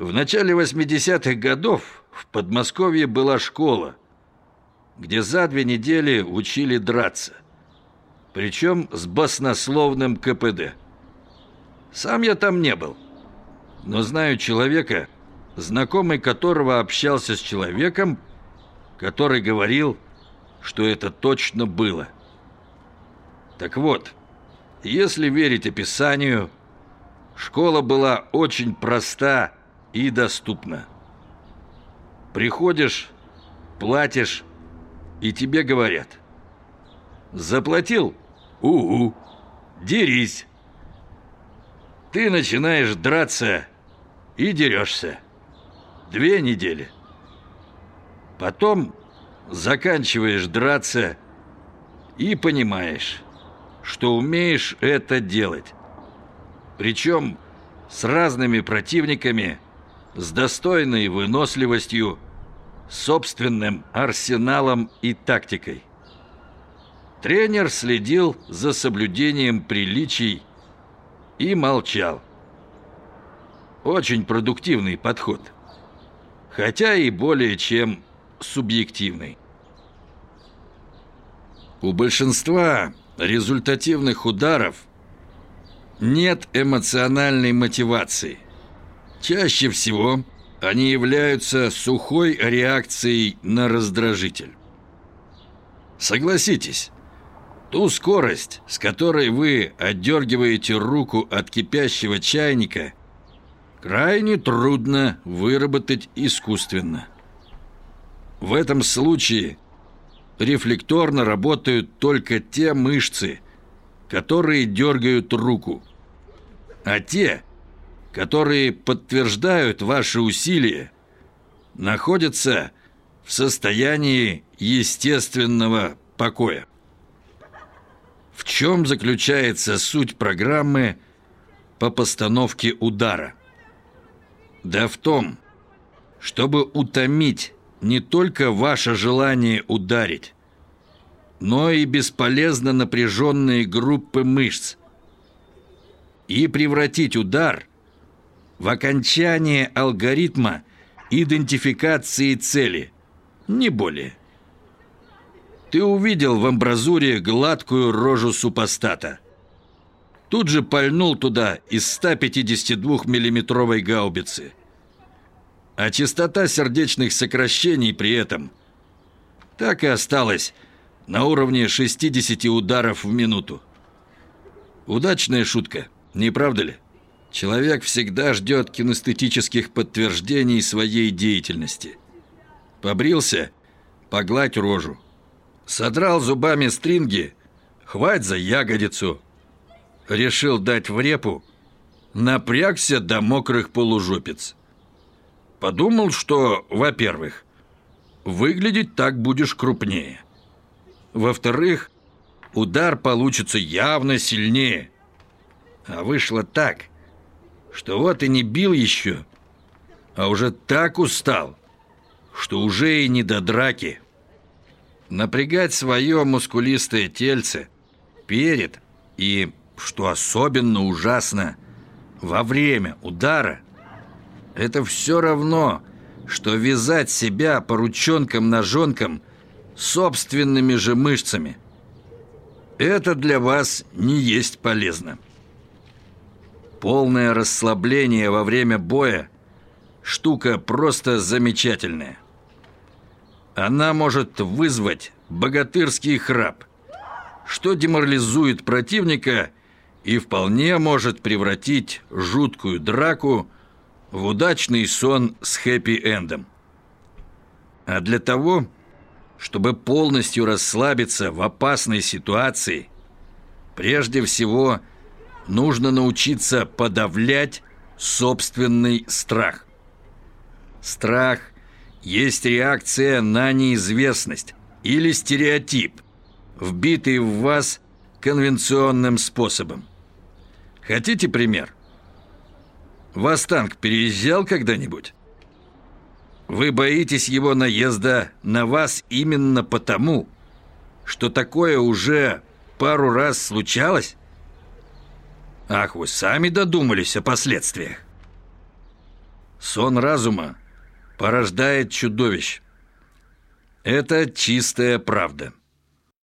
В начале 80-х годов в Подмосковье была школа, где за две недели учили драться. Причем с баснословным КПД. Сам я там не был, но знаю человека, знакомый которого общался с человеком, который говорил, что это точно было. Так вот, если верить описанию, школа была очень проста и доступна. Приходишь, платишь, и тебе говорят. Заплатил? Угу. Дерись. Ты начинаешь драться и дерешься. Две недели. Потом заканчиваешь драться и понимаешь, что умеешь это делать. Причем с разными противниками, с достойной выносливостью, собственным арсеналом и тактикой. Тренер следил за соблюдением приличий и молчал. Очень продуктивный подход, хотя и более чем субъективный. У большинства результативных ударов нет эмоциональной мотивации. Чаще всего они являются сухой реакцией на раздражитель. Согласитесь, ту скорость, с которой вы отдергиваете руку от кипящего чайника, крайне трудно выработать искусственно. В этом случае рефлекторно работают только те мышцы, которые дергают руку. А те, которые подтверждают ваши усилия, находятся в состоянии естественного покоя. В чем заключается суть программы по постановке удара? Да в том, чтобы утомить не только ваше желание ударить, но и бесполезно напряженные группы мышц и превратить удар в окончание алгоритма идентификации цели, не более. Ты увидел в амбразуре гладкую рожу супостата. Тут же пальнул туда из 152 миллиметровой гаубицы – а частота сердечных сокращений при этом так и осталась на уровне 60 ударов в минуту. Удачная шутка, не правда ли? Человек всегда ждет кинестетических подтверждений своей деятельности. Побрился – погладь рожу. Содрал зубами стринги – хвать за ягодицу. Решил дать в репу – напрягся до мокрых полужопиц. Подумал, что, во-первых, выглядеть так будешь крупнее. Во-вторых, удар получится явно сильнее. А вышло так, что вот и не бил еще, а уже так устал, что уже и не до драки. Напрягать свое мускулистое тельце перед и, что особенно ужасно, во время удара – это все равно, что вязать себя по ручонкам-ножонкам собственными же мышцами. Это для вас не есть полезно. Полное расслабление во время боя – штука просто замечательная. Она может вызвать богатырский храп, что деморализует противника и вполне может превратить жуткую драку – в удачный сон с хэппи-эндом. А для того, чтобы полностью расслабиться в опасной ситуации, прежде всего нужно научиться подавлять собственный страх. Страх есть реакция на неизвестность или стереотип, вбитый в вас конвенционным способом. Хотите пример? Вастанг переезжал когда-нибудь? Вы боитесь его наезда на вас именно потому, что такое уже пару раз случалось? Ах, вы сами додумались о последствиях. сон разума порождает чудовищ. Это чистая правда.